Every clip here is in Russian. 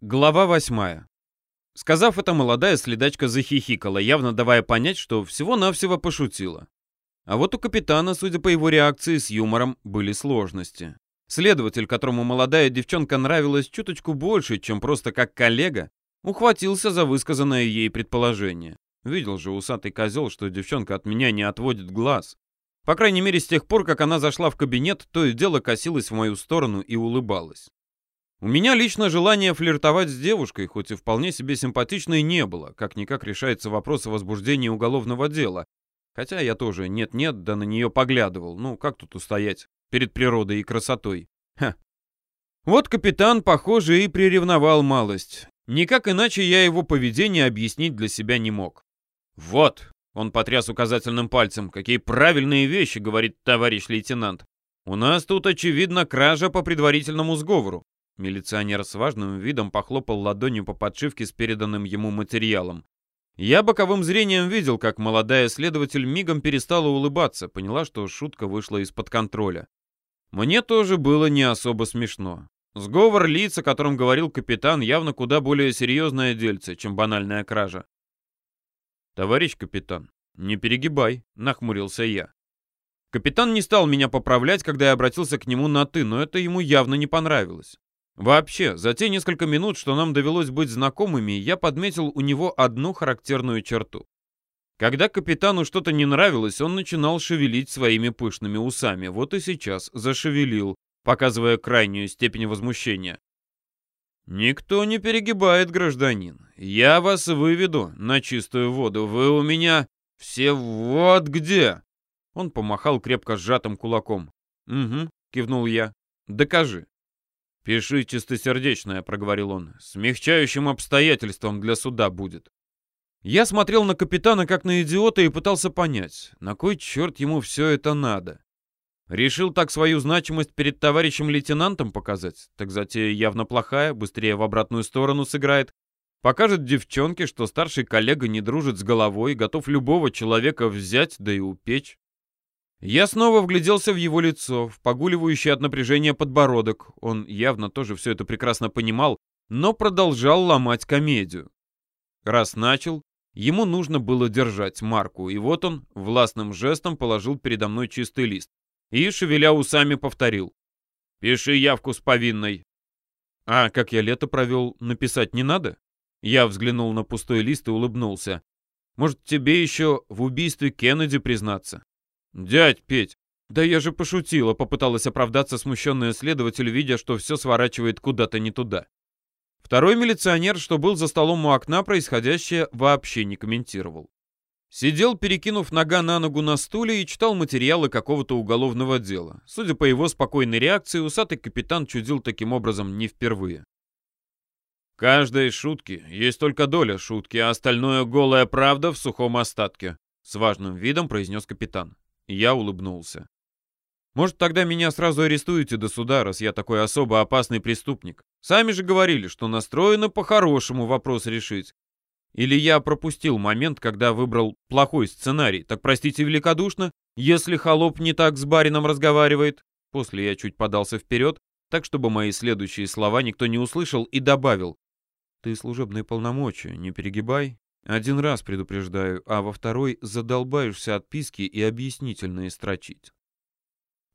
Глава восьмая. Сказав это, молодая следачка захихикала, явно давая понять, что всего-навсего пошутила. А вот у капитана, судя по его реакции, с юмором были сложности. Следователь, которому молодая девчонка нравилась чуточку больше, чем просто как коллега, ухватился за высказанное ей предположение. Видел же усатый козел, что девчонка от меня не отводит глаз. По крайней мере, с тех пор, как она зашла в кабинет, то и дело косилась в мою сторону и улыбалась. У меня лично желание флиртовать с девушкой, хоть и вполне себе симпатичной, не было. Как-никак решается вопрос о возбуждении уголовного дела. Хотя я тоже нет-нет, да на нее поглядывал. Ну, как тут устоять перед природой и красотой? Ха. Вот капитан, похоже, и приревновал малость. Никак иначе я его поведение объяснить для себя не мог. «Вот», — он потряс указательным пальцем, — «какие правильные вещи», — говорит товарищ лейтенант. «У нас тут, очевидно, кража по предварительному сговору. Милиционер с важным видом похлопал ладонью по подшивке с переданным ему материалом. Я боковым зрением видел, как молодая следователь мигом перестала улыбаться, поняла, что шутка вышла из-под контроля. Мне тоже было не особо смешно. Сговор лиц, о котором говорил капитан, явно куда более серьезное дельце, чем банальная кража. «Товарищ капитан, не перегибай», — нахмурился я. Капитан не стал меня поправлять, когда я обратился к нему на «ты», но это ему явно не понравилось. Вообще, за те несколько минут, что нам довелось быть знакомыми, я подметил у него одну характерную черту. Когда капитану что-то не нравилось, он начинал шевелить своими пышными усами. Вот и сейчас зашевелил, показывая крайнюю степень возмущения. «Никто не перегибает, гражданин. Я вас выведу на чистую воду. Вы у меня все вот где!» Он помахал крепко сжатым кулаком. «Угу», — кивнул я. «Докажи». «Пиши чистосердечное», — проговорил он. «Смягчающим обстоятельством для суда будет». Я смотрел на капитана как на идиота и пытался понять, на кой черт ему все это надо. Решил так свою значимость перед товарищем лейтенантом показать? Так затея явно плохая, быстрее в обратную сторону сыграет. Покажет девчонке, что старший коллега не дружит с головой, готов любого человека взять, да и упечь. Я снова вгляделся в его лицо, в погуливающий от напряжения подбородок. Он явно тоже все это прекрасно понимал, но продолжал ломать комедию. Раз начал, ему нужно было держать марку, и вот он властным жестом положил передо мной чистый лист и, шевеля усами, повторил. «Пиши явку с повинной». «А как я лето провел, написать не надо?» Я взглянул на пустой лист и улыбнулся. «Может, тебе еще в убийстве Кеннеди признаться?» «Дядь Петь, да я же пошутила», — попыталась оправдаться смущенная следователь, видя, что все сворачивает куда-то не туда. Второй милиционер, что был за столом у окна, происходящее вообще не комментировал. Сидел, перекинув нога на ногу на стуле и читал материалы какого-то уголовного дела. Судя по его спокойной реакции, усатый капитан чудил таким образом не впервые. «Каждой шутки есть только доля шутки, а остальное голая правда в сухом остатке», — с важным видом произнес капитан. Я улыбнулся. Может, тогда меня сразу арестуете до суда, раз я такой особо опасный преступник. Сами же говорили, что настроено по-хорошему вопрос решить. Или я пропустил момент, когда выбрал плохой сценарий. Так простите великодушно, если холоп не так с барином разговаривает. После я чуть подался вперед, так чтобы мои следующие слова никто не услышал, и добавил. Ты служебные полномочия, не перегибай. Один раз предупреждаю, а во второй задолбаешься отписки и объяснительные строчить.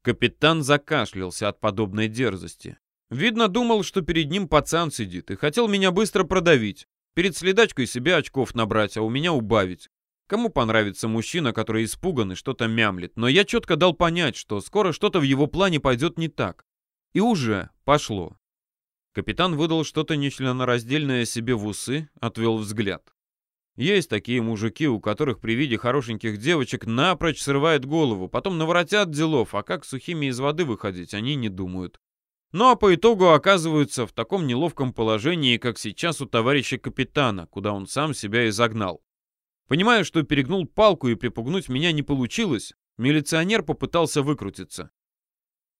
Капитан закашлялся от подобной дерзости. Видно, думал, что перед ним пацан сидит, и хотел меня быстро продавить. Перед следачкой себе очков набрать, а у меня убавить. Кому понравится мужчина, который испуган и что-то мямлит, но я четко дал понять, что скоро что-то в его плане пойдет не так. И уже пошло. Капитан выдал что-то нечленораздельное себе в усы, отвел взгляд. Есть такие мужики, у которых при виде хорошеньких девочек напрочь срывает голову, потом наворотят делов, а как сухими из воды выходить, они не думают. Ну а по итогу оказываются в таком неловком положении, как сейчас у товарища капитана, куда он сам себя и загнал. Понимая, что перегнул палку и припугнуть меня не получилось, милиционер попытался выкрутиться.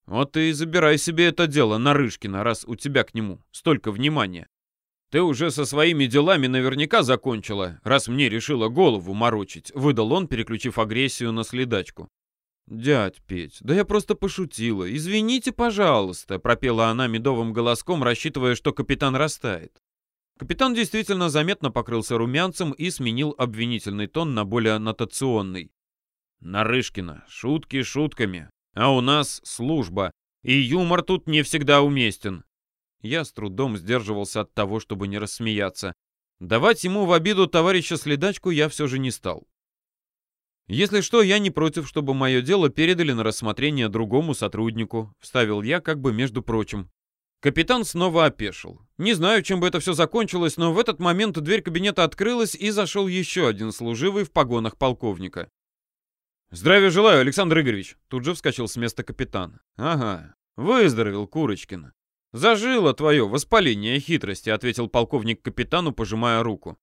«Вот и забирай себе это дело, Нарышкина, раз у тебя к нему столько внимания. «Ты уже со своими делами наверняка закончила, раз мне решила голову морочить», — выдал он, переключив агрессию на следачку. «Дядь Петь, да я просто пошутила. Извините, пожалуйста», — пропела она медовым голоском, рассчитывая, что капитан растает. Капитан действительно заметно покрылся румянцем и сменил обвинительный тон на более нотационный. «Нарышкина, шутки шутками, а у нас служба, и юмор тут не всегда уместен». Я с трудом сдерживался от того, чтобы не рассмеяться. Давать ему в обиду товарища следачку я все же не стал. «Если что, я не против, чтобы мое дело передали на рассмотрение другому сотруднику», — вставил я как бы между прочим. Капитан снова опешил. Не знаю, чем бы это все закончилось, но в этот момент дверь кабинета открылась и зашел еще один служивый в погонах полковника. «Здравия желаю, Александр Игоревич!» Тут же вскочил с места капитан. «Ага, выздоровел Курочкин. Зажило твое воспаление хитрости», — ответил полковник капитану, пожимая руку.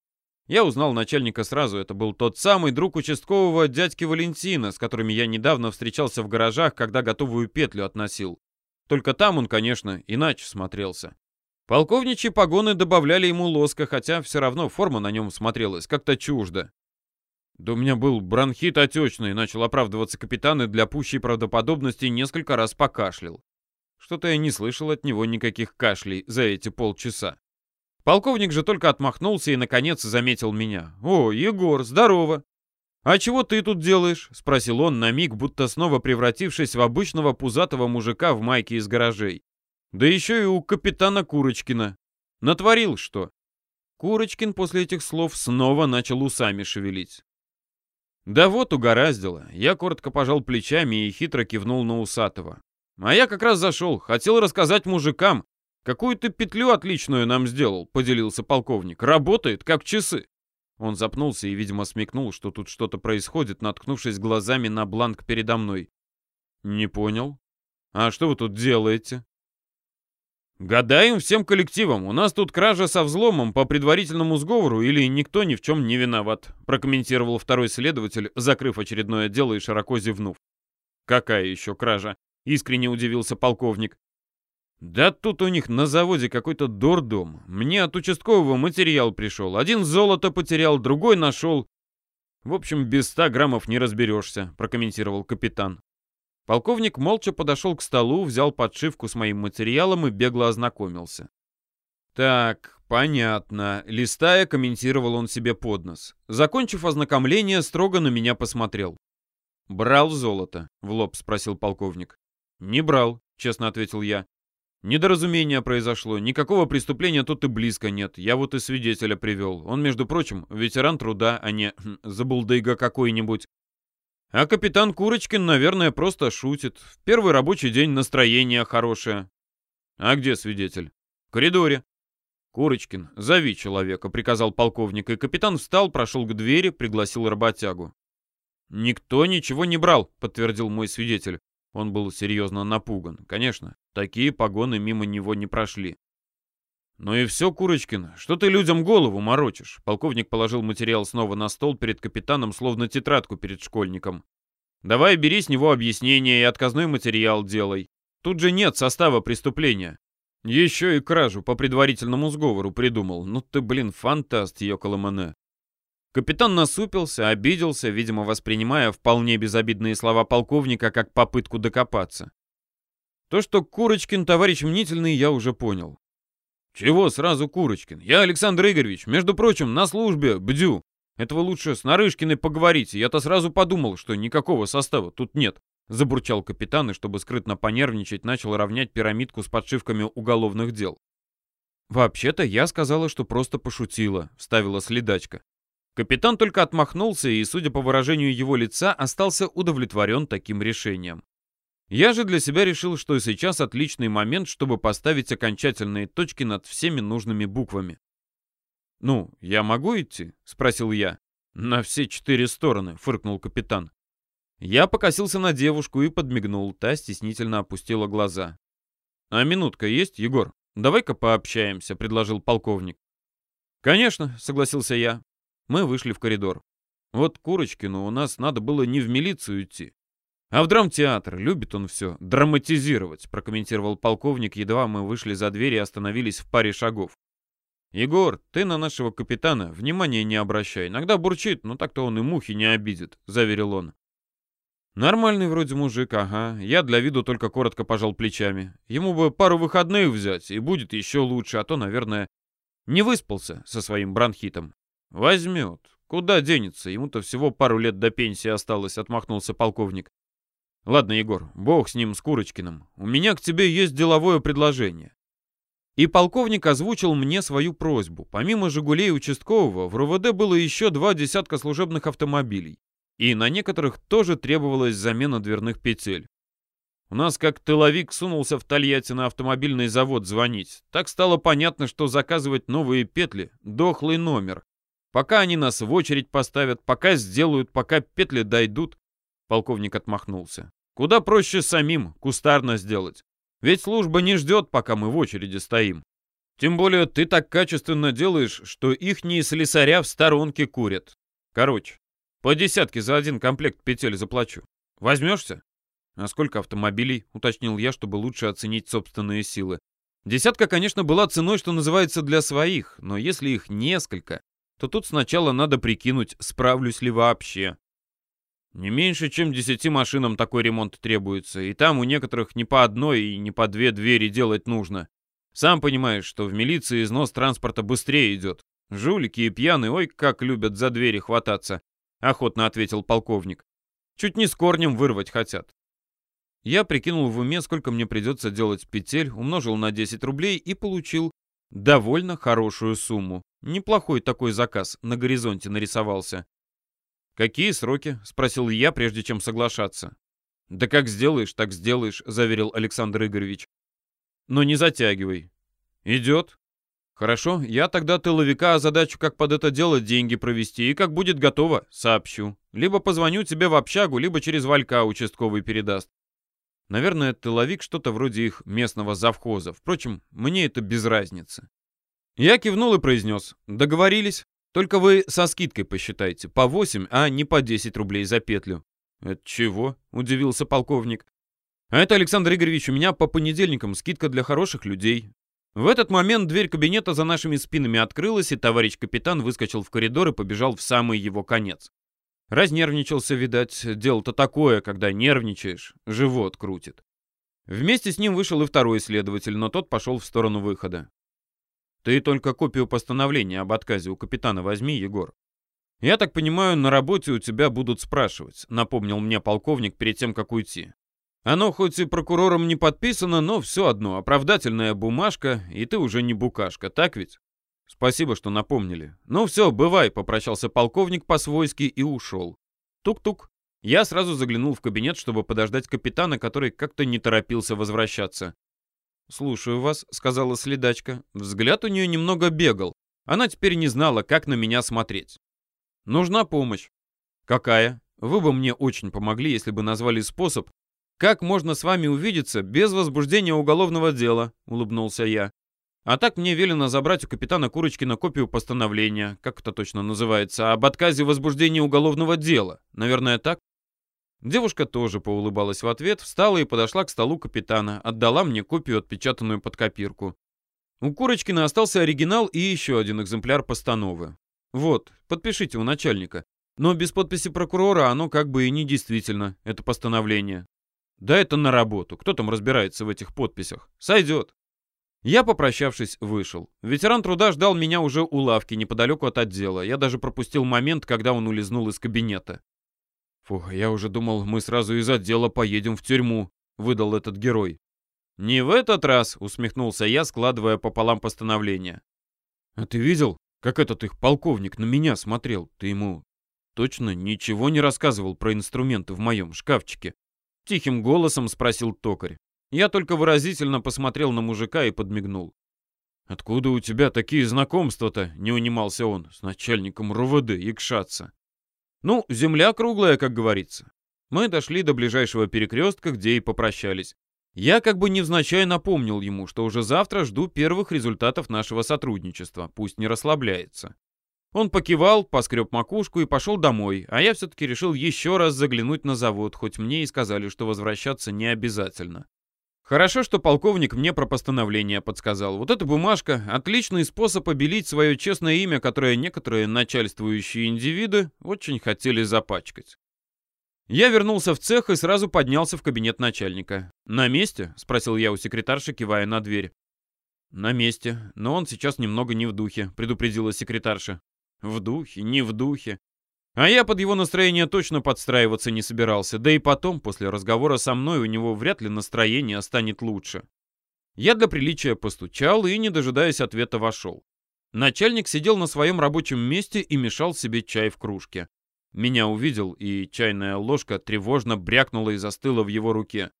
Я узнал начальника сразу, это был тот самый друг участкового дядьки Валентина, с которыми я недавно встречался в гаражах, когда готовую петлю относил. Только там он, конечно, иначе смотрелся. Полковничьи погоны добавляли ему лоска, хотя все равно форма на нем смотрелась как-то чуждо. «Да у меня был бронхит отечный», — начал оправдываться капитан и для пущей правдоподобности несколько раз покашлял. Что-то я не слышал от него никаких кашлей за эти полчаса. Полковник же только отмахнулся и, наконец, заметил меня. «О, Егор, здорово!» «А чего ты тут делаешь?» — спросил он на миг, будто снова превратившись в обычного пузатого мужика в майке из гаражей. «Да еще и у капитана Курочкина. Натворил что?» Курочкин после этих слов снова начал усами шевелить. «Да вот угораздило». Я коротко пожал плечами и хитро кивнул на усатого. «А я как раз зашел. Хотел рассказать мужикам. Какую ты петлю отличную нам сделал», — поделился полковник. «Работает, как часы». Он запнулся и, видимо, смекнул, что тут что-то происходит, наткнувшись глазами на бланк передо мной. «Не понял. А что вы тут делаете?» «Гадаем всем коллективом. У нас тут кража со взломом по предварительному сговору или никто ни в чем не виноват», прокомментировал второй следователь, закрыв очередное дело и широко зевнув. «Какая еще кража?» — искренне удивился полковник. Да тут у них на заводе какой-то дурдом. Мне от участкового материал пришел. Один золото потерял, другой нашел. В общем, без ста граммов не разберешься, прокомментировал капитан. Полковник молча подошел к столу, взял подшивку с моим материалом и бегло ознакомился. Так, понятно. Листая, комментировал он себе под нос. Закончив ознакомление, строго на меня посмотрел. «Брал золото?» — в лоб спросил полковник. «Не брал», — честно ответил я. Недоразумение произошло. Никакого преступления тут и близко нет. Я вот и свидетеля привел. Он, между прочим, ветеран труда, а не забулдыга какой-нибудь. А капитан Курочкин, наверное, просто шутит. В первый рабочий день настроение хорошее. А где свидетель? В коридоре. Курочкин, зови человека, приказал полковник, и капитан встал, прошел к двери, пригласил работягу. Никто ничего не брал, подтвердил мой свидетель. Он был серьезно напуган. Конечно, такие погоны мимо него не прошли. «Ну и все, Курочкин, что ты людям голову морочишь?» Полковник положил материал снова на стол перед капитаном, словно тетрадку перед школьником. «Давай бери с него объяснение и отказной материал делай. Тут же нет состава преступления. Еще и кражу по предварительному сговору придумал. Ну ты, блин, фантаст, Йоколомане. Капитан насупился, обиделся, видимо, воспринимая вполне безобидные слова полковника как попытку докопаться. То, что Курочкин товарищ мнительный, я уже понял. «Чего сразу Курочкин? Я Александр Игоревич, между прочим, на службе, бдю. Этого лучше с Нарышкиной поговорите. Я-то сразу подумал, что никакого состава тут нет», — забурчал капитан и, чтобы скрытно понервничать, начал равнять пирамидку с подшивками уголовных дел. «Вообще-то я сказала, что просто пошутила», — вставила следачка. Капитан только отмахнулся и, судя по выражению его лица, остался удовлетворен таким решением. Я же для себя решил, что сейчас отличный момент, чтобы поставить окончательные точки над всеми нужными буквами. «Ну, я могу идти?» — спросил я. «На все четыре стороны», — фыркнул капитан. Я покосился на девушку и подмигнул, та стеснительно опустила глаза. «А минутка есть, Егор? Давай-ка пообщаемся», — предложил полковник. «Конечно», — согласился я. Мы вышли в коридор. Вот Курочкину у нас надо было не в милицию идти, а в драмтеатр. Любит он все драматизировать, прокомментировал полковник, едва мы вышли за дверь и остановились в паре шагов. «Егор, ты на нашего капитана внимания не обращай. Иногда бурчит, но так-то он и мухи не обидит», — заверил он. «Нормальный вроде мужик, ага. Я для виду только коротко пожал плечами. Ему бы пару выходных взять, и будет еще лучше, а то, наверное, Не выспался со своим бронхитом. Возьмет. Куда денется? Ему-то всего пару лет до пенсии осталось, отмахнулся полковник. Ладно, Егор, бог с ним, с Курочкиным. У меня к тебе есть деловое предложение. И полковник озвучил мне свою просьбу. Помимо «Жигулей» участкового, в РУВД было еще два десятка служебных автомобилей. И на некоторых тоже требовалась замена дверных петель. У нас как тыловик сунулся в Тольятти на автомобильный завод звонить. Так стало понятно, что заказывать новые петли — дохлый номер. Пока они нас в очередь поставят, пока сделают, пока петли дойдут. Полковник отмахнулся. Куда проще самим, кустарно сделать. Ведь служба не ждет, пока мы в очереди стоим. Тем более ты так качественно делаешь, что ихние слесаря в сторонке курят. Короче, по десятке за один комплект петель заплачу. Возьмешься? А сколько автомобилей? Уточнил я, чтобы лучше оценить собственные силы. Десятка, конечно, была ценой, что называется, для своих, но если их несколько, то тут сначала надо прикинуть, справлюсь ли вообще. Не меньше, чем десяти машинам такой ремонт требуется, и там у некоторых не по одной и не по две двери делать нужно. Сам понимаешь, что в милиции износ транспорта быстрее идет. Жулики и пьяные, ой, как любят за двери хвататься, — охотно ответил полковник. Чуть не с корнем вырвать хотят. Я прикинул в уме, сколько мне придется делать петель, умножил на 10 рублей и получил довольно хорошую сумму. Неплохой такой заказ на горизонте нарисовался. «Какие сроки?» — спросил я, прежде чем соглашаться. «Да как сделаешь, так сделаешь», — заверил Александр Игоревич. «Но не затягивай». «Идет». «Хорошо, я тогда тыловика задачу, как под это дело деньги провести, и как будет готово, сообщу. Либо позвоню тебе в общагу, либо через Валька участковый передаст. Наверное, тыловик что-то вроде их местного завхоза. Впрочем, мне это без разницы. Я кивнул и произнес. Договорились. Только вы со скидкой посчитайте. По 8, а не по 10 рублей за петлю. Это чего? Удивился полковник. А это, Александр Игоревич, у меня по понедельникам скидка для хороших людей. В этот момент дверь кабинета за нашими спинами открылась, и товарищ капитан выскочил в коридор и побежал в самый его конец. Разнервничался, видать. Дело-то такое, когда нервничаешь, живот крутит. Вместе с ним вышел и второй следователь, но тот пошел в сторону выхода. «Ты только копию постановления об отказе у капитана возьми, Егор. Я так понимаю, на работе у тебя будут спрашивать», — напомнил мне полковник перед тем, как уйти. «Оно хоть и прокурором не подписано, но все одно, оправдательная бумажка, и ты уже не букашка, так ведь?» «Спасибо, что напомнили. Ну все, бывай», — попрощался полковник по-свойски и ушел. Тук-тук. Я сразу заглянул в кабинет, чтобы подождать капитана, который как-то не торопился возвращаться. «Слушаю вас», — сказала следачка. Взгляд у нее немного бегал. Она теперь не знала, как на меня смотреть. «Нужна помощь». «Какая? Вы бы мне очень помогли, если бы назвали способ, как можно с вами увидеться без возбуждения уголовного дела», — улыбнулся я. А так мне велено забрать у капитана Курочкина копию постановления, как это точно называется, об отказе возбуждения уголовного дела. Наверное, так? Девушка тоже поулыбалась в ответ, встала и подошла к столу капитана, отдала мне копию, отпечатанную под копирку. У Курочкина остался оригинал и еще один экземпляр постановы. Вот, подпишите у начальника. Но без подписи прокурора оно как бы и не действительно, это постановление. Да это на работу, кто там разбирается в этих подписях? Сойдет. Я, попрощавшись, вышел. Ветеран труда ждал меня уже у лавки, неподалеку от отдела. Я даже пропустил момент, когда он улизнул из кабинета. «Фух, я уже думал, мы сразу из отдела поедем в тюрьму», — выдал этот герой. «Не в этот раз», — усмехнулся я, складывая пополам постановление. «А ты видел, как этот их полковник на меня смотрел? Ты ему точно ничего не рассказывал про инструменты в моем шкафчике?» Тихим голосом спросил токарь. Я только выразительно посмотрел на мужика и подмигнул. «Откуда у тебя такие знакомства-то?» — не унимался он. «С начальником РУВД якшаться». «Ну, земля круглая, как говорится». Мы дошли до ближайшего перекрестка, где и попрощались. Я как бы невзначай напомнил ему, что уже завтра жду первых результатов нашего сотрудничества, пусть не расслабляется. Он покивал, поскреб макушку и пошел домой, а я все-таки решил еще раз заглянуть на завод, хоть мне и сказали, что возвращаться не обязательно. Хорошо, что полковник мне про постановление подсказал. Вот эта бумажка — отличный способ обелить свое честное имя, которое некоторые начальствующие индивиды очень хотели запачкать. Я вернулся в цех и сразу поднялся в кабинет начальника. «На месте?» — спросил я у секретарши, кивая на дверь. На месте, но он сейчас немного не в духе, предупредила секретарша. В духе, не в духе. А я под его настроение точно подстраиваться не собирался, да и потом, после разговора со мной, у него вряд ли настроение станет лучше. Я для приличия постучал и, не дожидаясь ответа, вошел. Начальник сидел на своем рабочем месте и мешал себе чай в кружке. Меня увидел, и чайная ложка тревожно брякнула и застыла в его руке.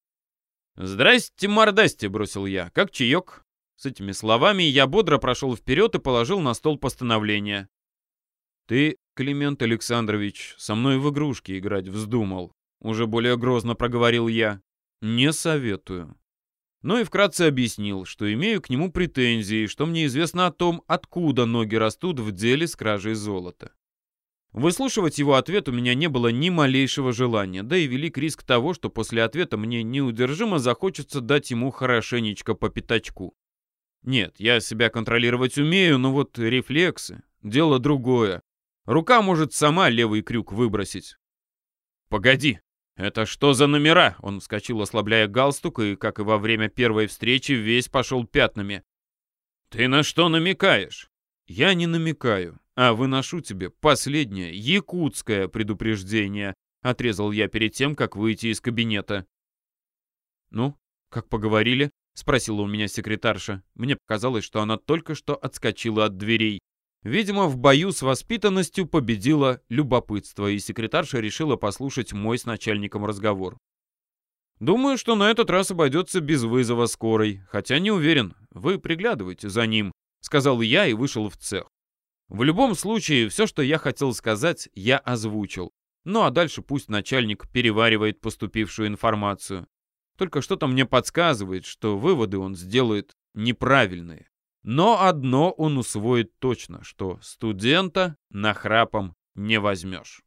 «Здрасте, мордасте!» — бросил я. «Как чаек?» С этими словами я бодро прошел вперед и положил на стол постановление. «Ты, Климент Александрович, со мной в игрушки играть вздумал», — уже более грозно проговорил я. «Не советую». Ну и вкратце объяснил, что имею к нему претензии, что мне известно о том, откуда ноги растут в деле с кражей золота. Выслушивать его ответ у меня не было ни малейшего желания, да и велик риск того, что после ответа мне неудержимо захочется дать ему хорошенечко по пятачку. Нет, я себя контролировать умею, но вот рефлексы — дело другое. Рука может сама левый крюк выбросить. «Погоди, это что за номера?» Он вскочил, ослабляя галстук, и, как и во время первой встречи, весь пошел пятнами. «Ты на что намекаешь?» «Я не намекаю а выношу тебе последнее якутское предупреждение», — отрезал я перед тем, как выйти из кабинета. «Ну, как поговорили?» — спросила у меня секретарша. Мне показалось, что она только что отскочила от дверей. Видимо, в бою с воспитанностью победило любопытство, и секретарша решила послушать мой с начальником разговор. «Думаю, что на этот раз обойдется без вызова скорой, хотя не уверен. Вы приглядывайте за ним», — сказал я и вышел в цех. В любом случае, все, что я хотел сказать, я озвучил. Ну а дальше пусть начальник переваривает поступившую информацию. Только что-то мне подсказывает, что выводы он сделает неправильные. Но одно он усвоит точно, что студента нахрапом не возьмешь.